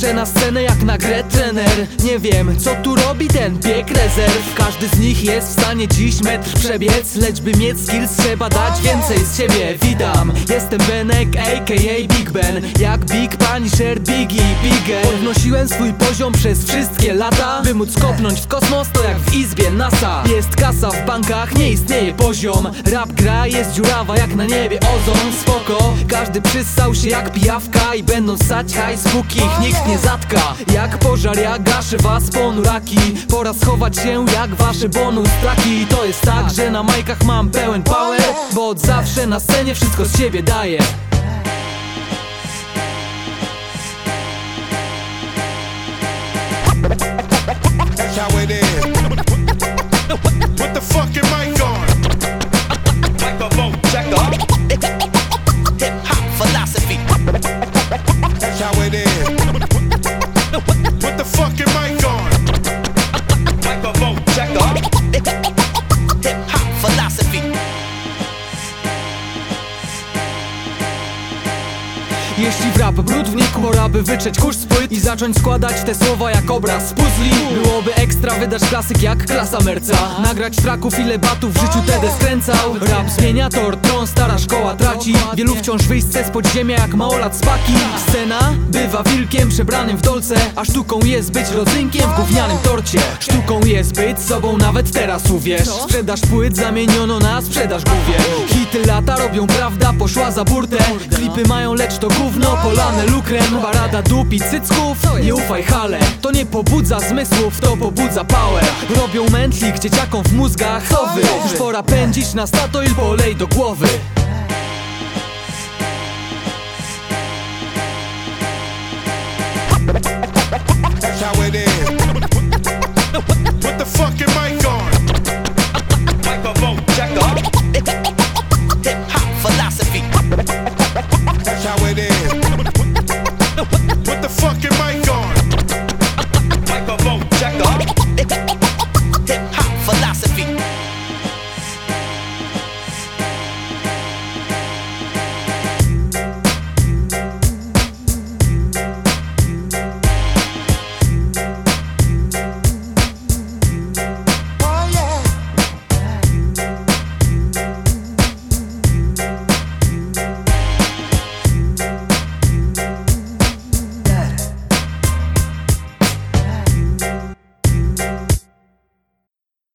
zawsze na scenę jak na grę trener. Nie wiem co tu robi ten bieg rezerw. Każdy z nich jest w stanie dziś metr przebiec Lecz by mieć skills trzeba dać więcej z siebie. Witam, jestem Benek aka Big Ben. Jak Big Punisher, Biggie, Bigger Podnosiłem swój poziom przez wszystkie lata By móc kopnąć w kosmos to jak w izbie NASA. Jest kasa w bankach, nie istnieje poziom. Rap gra jest dziurawa jak na niebie ozon. Spoko, każdy przystał się jak pijawka I będą ssać hajs póki ich nikt nie zatka. Jak pożar ja gaszę was ponuraki Pora schować się jak wasze bonus traki. To jest tak, że na majkach mam pełen power Bo od zawsze na scenie wszystko z siebie daję. That's how it is. Jeśli w rap brud wnikł, pora by wytrzeć kurz z płyt I zacząć składać te słowa jak obraz. Z puzli Byłoby ekstra wydać klasyk jak klasa merca. Nagrać traków ile batów w życiu TD skręcał. Rap zmienia tor, tron, stara szkoła traci. Wielu wciąż wyjść z podziemia jak małolat z paki Scena bywa wilkiem przebranym w dolce A sztuką jest być rodzynkiem w gównianym torcie. Sztuką jest być sobą nawet teraz uwierz. Sprzedaż płyt zamieniono na sprzedaż główie Hity lata robią prawda, poszła za burtę. Klipy mają lecz to gówno polane lukrem. Parada dup i cycków, nie ufaj hale. To nie pobudza zmysłów, to pobudza power Robią mętlik dzieciakom w mózgach. To wy, już pora pędzić na Statoil, polej do głowy